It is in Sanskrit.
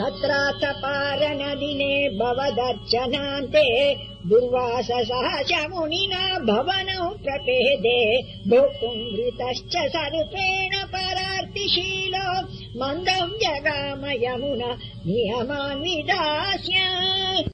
तत्रा पारनदिने भवदर्चनान्ते दुर्वाससः च मुनिना भवनौ प्रपेदे भोक्तुम् घृतश्च सरूपेण परार्तिशीलो मन्दम् जगामयमुन नियमान् विधास्य